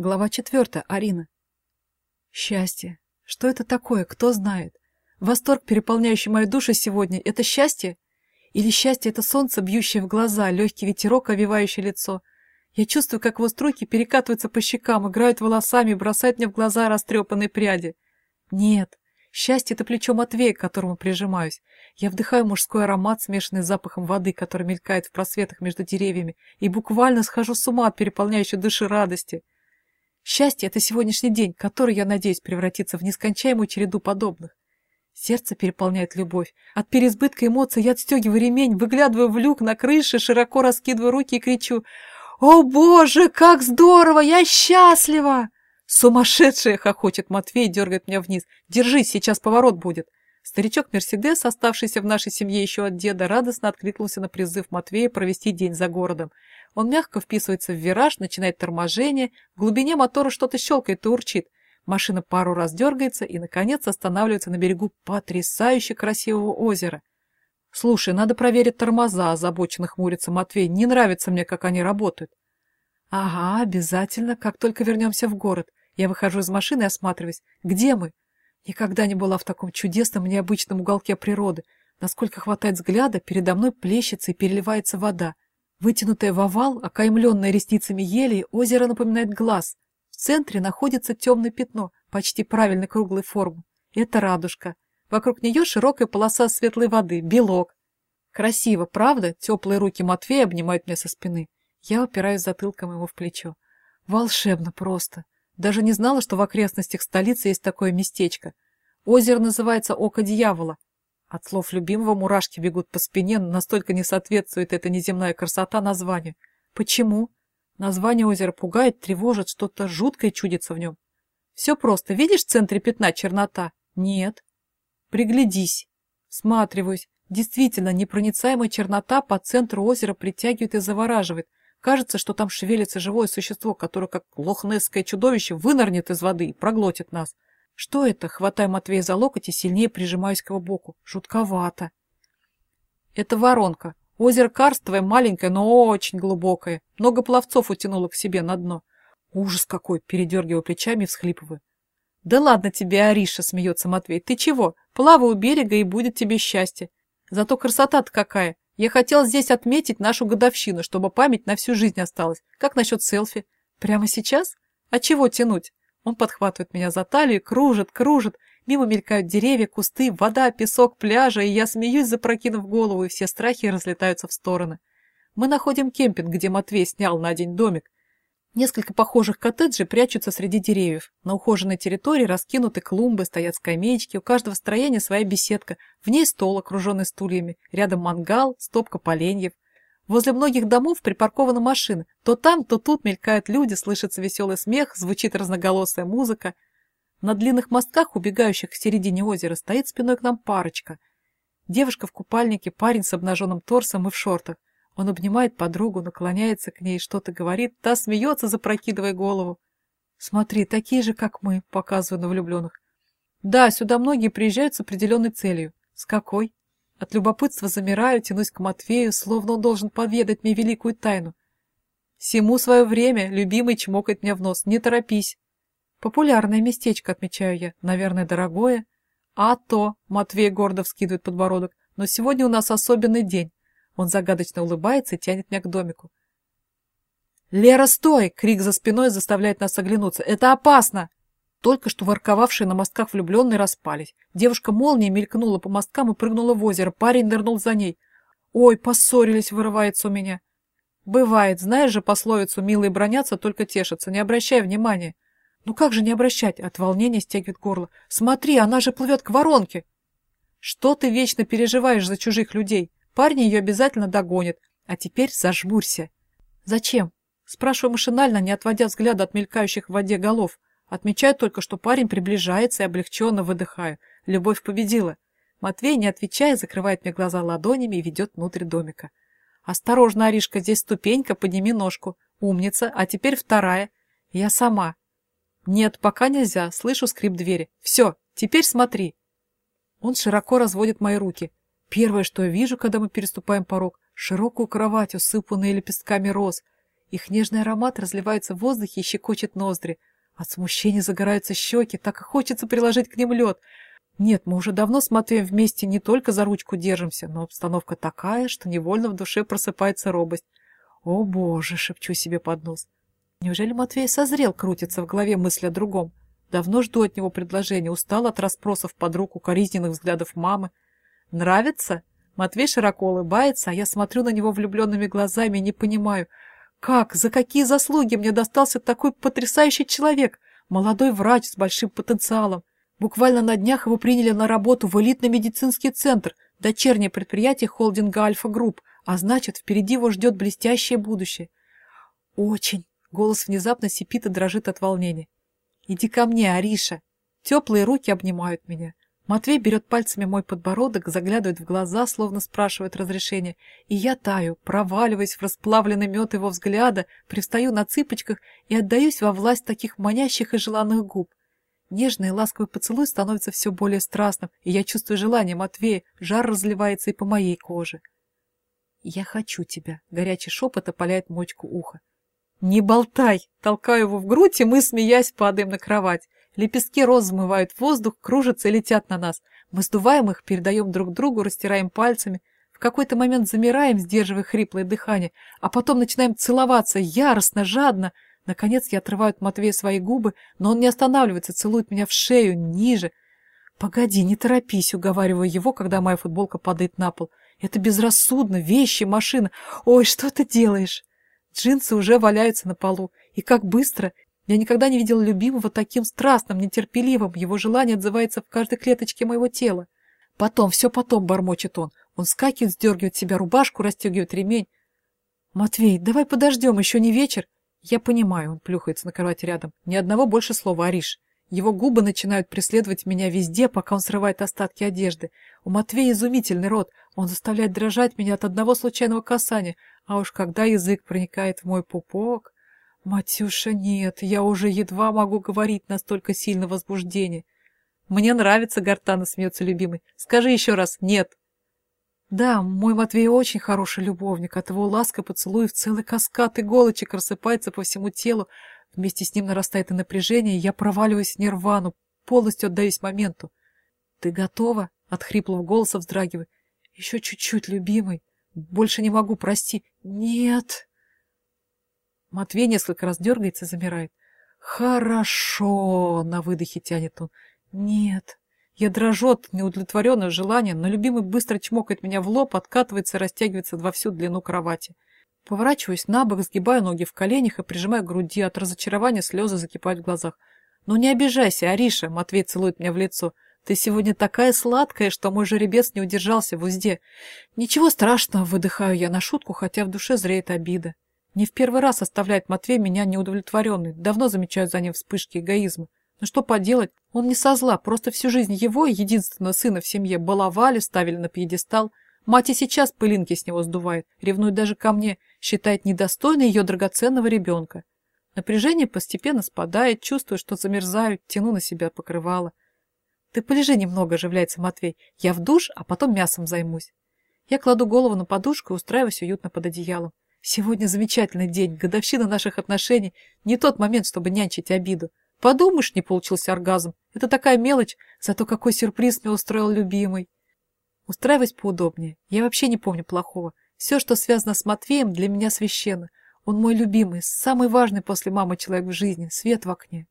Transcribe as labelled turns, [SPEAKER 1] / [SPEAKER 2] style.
[SPEAKER 1] Глава четвертая. Арина. Счастье. Что это такое? Кто знает? Восторг, переполняющий мою душу сегодня, это счастье? Или счастье — это солнце, бьющее в глаза, легкий ветерок, овивающий лицо? Я чувствую, как его струйки перекатываются по щекам, играют волосами бросают мне в глаза растрепанные пряди. Нет, счастье — это плечо Матвея, к которому прижимаюсь. Я вдыхаю мужской аромат, смешанный с запахом воды, который мелькает в просветах между деревьями, и буквально схожу с ума от переполняющей души радости. Счастье — это сегодняшний день, который, я надеюсь, превратится в нескончаемую череду подобных. Сердце переполняет любовь. От переизбытка эмоций я отстегиваю ремень, выглядываю в люк на крыше, широко раскидываю руки и кричу «О, Боже, как здорово! Я счастлива!» «Сумасшедшая!» — хохочет Матвей и дергает меня вниз. «Держись, сейчас поворот будет!» Старичок Мерседес, оставшийся в нашей семье еще от деда, радостно откликнулся на призыв Матвея провести день за городом. Он мягко вписывается в вираж, начинает торможение, в глубине мотора что-то щелкает и урчит. Машина пару раз дергается и, наконец, останавливается на берегу потрясающе красивого озера. «Слушай, надо проверить тормоза», — озабоченно хмурится Матвей. «Не нравится мне, как они работают». «Ага, обязательно, как только вернемся в город. Я выхожу из машины и осматриваюсь. Где мы?» Никогда не была в таком чудесном необычном уголке природы. Насколько хватает взгляда, передо мной плещется и переливается вода. Вытянутое в овал, окаймленное ресницами ели, озеро напоминает глаз. В центре находится темное пятно, почти правильной круглой формы. Это радужка. Вокруг нее широкая полоса светлой воды, белок. Красиво, правда? Теплые руки Матвея обнимают меня со спины. Я упираюсь затылком ему в плечо. Волшебно просто. Даже не знала, что в окрестностях столицы есть такое местечко. Озеро называется Око Дьявола. От слов любимого мурашки бегут по спине, настолько не соответствует эта неземная красота названию. Почему? Название озера пугает, тревожит, что-то жуткое чудится в нем. Все просто. Видишь в центре пятна чернота? Нет. Приглядись. Сматриваюсь. Действительно, непроницаемая чернота по центру озера притягивает и завораживает. Кажется, что там шевелится живое существо, которое, как лохнесское чудовище, вынырнет из воды и проглотит нас. Что это? Хватаю Матвея за локоть и сильнее прижимаюсь к его боку. Жутковато. Это воронка. Озеро карстовое, маленькое, но очень глубокое. Много пловцов утянуло к себе на дно. Ужас какой! Передергиваю плечами и всхлипываю. Да ладно тебе, Ариша, смеется Матвей. Ты чего? Плавай у берега, и будет тебе счастье. Зато красота-то какая. Я хотел здесь отметить нашу годовщину, чтобы память на всю жизнь осталась. Как насчет селфи? Прямо сейчас? А чего тянуть? Он подхватывает меня за талию, кружит, кружит. Мимо мелькают деревья, кусты, вода, песок, пляжа, и я смеюсь, запрокинув голову, и все страхи разлетаются в стороны. Мы находим кемпинг, где Матвей снял на день домик. Несколько похожих коттеджей прячутся среди деревьев. На ухоженной территории раскинуты клумбы, стоят скамеечки, у каждого строения своя беседка, в ней стол, окруженный стульями, рядом мангал, стопка поленьев. Возле многих домов припаркованы машины. То там, то тут мелькают люди, слышится веселый смех, звучит разноголосая музыка. На длинных мостках, убегающих к середине озера, стоит спиной к нам парочка. Девушка в купальнике, парень с обнаженным торсом и в шортах. Он обнимает подругу, наклоняется к ней, что-то говорит, та смеется, запрокидывая голову. «Смотри, такие же, как мы», — показываю на влюбленных. «Да, сюда многие приезжают с определенной целью. С какой?» От любопытства замираю, тянусь к Матвею, словно он должен поведать мне великую тайну. Всему свое время, любимый чмокает меня в нос. Не торопись. Популярное местечко, отмечаю я. Наверное, дорогое. А то, Матвей гордо вскидывает подбородок. Но сегодня у нас особенный день. Он загадочно улыбается и тянет меня к домику. «Лера, стой!» — крик за спиной заставляет нас оглянуться. «Это опасно!» Только что ворковавшие на мостках влюбленные распались. Девушка молнией мелькнула по мосткам и прыгнула в озеро. Парень нырнул за ней. «Ой, поссорились!» — вырывается у меня. «Бывает. Знаешь же пословицу «милые бронятся, только тешатся». Не обращай внимания». «Ну как же не обращать?» — от волнения стягивает горло. «Смотри, она же плывет к воронке!» «Что ты вечно переживаешь за чужих людей? Парни ее обязательно догонят. А теперь зажмурься». «Зачем?» — спрашиваю машинально, не отводя взгляда от мелькающих в воде голов. Отмечаю только, что парень приближается и облегченно выдыхаю. Любовь победила. Матвей, не отвечая, закрывает мне глаза ладонями и ведет внутрь домика. «Осторожно, Аришка, здесь ступенька, подними ножку. Умница, а теперь вторая. Я сама». «Нет, пока нельзя. Слышу скрип двери. Все, теперь смотри». Он широко разводит мои руки. Первое, что я вижу, когда мы переступаем порог, широкую кровать, усыпанную лепестками роз. Их нежный аромат разливается в воздухе и щекочет ноздри. От смущения загораются щеки, так и хочется приложить к ним лед. Нет, мы уже давно с Матвеем вместе не только за ручку держимся, но обстановка такая, что невольно в душе просыпается робость. «О, Боже!» — шепчу себе под нос. Неужели Матвей созрел, крутится в голове мысль о другом? Давно жду от него предложения, устал от расспросов подруг, укоризненных взглядов мамы. «Нравится?» Матвей широко улыбается, а я смотрю на него влюбленными глазами и не понимаю, как, за какие заслуги мне достался такой потрясающий человек, молодой врач с большим потенциалом. Буквально на днях его приняли на работу в элитный медицинский центр, дочернее предприятие холдинга «Альфа Групп», а значит, впереди его ждет блестящее будущее. Очень. Голос внезапно сипит и дрожит от волнения. Иди ко мне, Ариша. Теплые руки обнимают меня. Матвей берет пальцами мой подбородок, заглядывает в глаза, словно спрашивает разрешения, и я таю, проваливаясь в расплавленный мед его взгляда, привстаю на цыпочках и отдаюсь во власть таких манящих и желанных губ. Нежный и ласковый поцелуй становится все более страстным, и я чувствую желание Матвея, жар разливается и по моей коже. «Я хочу тебя», — горячий шепот опаляет мочку уха. «Не болтай!» — толкаю его в грудь, и мы, смеясь, падаем на кровать. Лепестки роз взмывают воздух, кружатся и летят на нас. Мы сдуваем их, передаем друг другу, растираем пальцами. В какой-то момент замираем, сдерживая хриплое дыхание, а потом начинаем целоваться яростно, жадно. Наконец я отрываю от Матвея свои губы, но он не останавливается, целует меня в шею, ниже. «Погоди, не торопись», — уговариваю его, когда моя футболка падает на пол. Это безрассудно, вещи, машина. Ой, что ты делаешь? Джинсы уже валяются на полу. И как быстро! Я никогда не видела любимого таким страстным, нетерпеливым. Его желание отзывается в каждой клеточке моего тела. Потом, все потом, бормочет он. Он скакивает, сдергивает себя рубашку, расстегивает ремень. Матвей, давай подождем, еще не вечер. Я понимаю, он плюхается на кровати рядом. Ни одного больше слова, Ариш. Его губы начинают преследовать меня везде, пока он срывает остатки одежды. У Матвея изумительный рот. Он заставляет дрожать меня от одного случайного касания. А уж когда язык проникает в мой пупок... Матюша, нет, я уже едва могу говорить настолько сильно возбуждение. Мне нравится, Гартана смеется любимый. Скажи еще раз «нет». Да, мой Матвей очень хороший любовник. От его ласка поцелуев целый каскад иголочек рассыпается по всему телу, Вместе с ним нарастает и напряжение, я проваливаюсь в нирвану, полностью отдаюсь моменту. «Ты готова?» — от хриплого голоса вздрагиваю. «Еще чуть-чуть, любимый. Больше не могу, прости». «Нет!» Матвей несколько раз дергается и замирает. «Хорошо!» — на выдохе тянет он. «Нет!» Я дрожу от неудовлетворенного желания, но любимый быстро чмокает меня в лоб, откатывается и растягивается во всю длину кровати. Поворачиваюсь на бок, сгибаю ноги в коленях и прижимаю к груди. От разочарования слезы закипают в глазах. «Ну не обижайся, Ариша!» — Матвей целует меня в лицо. «Ты сегодня такая сладкая, что мой жеребец не удержался в узде». «Ничего страшного!» — выдыхаю я на шутку, хотя в душе зреет обида. Не в первый раз оставляет Матвей меня неудовлетворенный. Давно замечаю за ним вспышки эгоизма. Но что поделать, он не со зла, просто всю жизнь его и единственного сына в семье баловали, ставили на пьедестал. Мать и сейчас пылинки с него сдувает, ревнует даже ко мне, считает недостойной ее драгоценного ребенка. Напряжение постепенно спадает, чувствую, что замерзаю, тяну на себя покрывало. Ты полежи немного, оживляется Матвей. Я в душ, а потом мясом займусь. Я кладу голову на подушку и устраиваюсь уютно под одеялом. Сегодня замечательный день, годовщина наших отношений. Не тот момент, чтобы нянчить обиду. Подумаешь, не получился оргазм. Это такая мелочь, зато какой сюрприз мне устроил любимый. Устраиваясь поудобнее. Я вообще не помню плохого. Все, что связано с Матвеем, для меня священно. Он мой любимый, самый важный после мамы человек в жизни, свет в окне.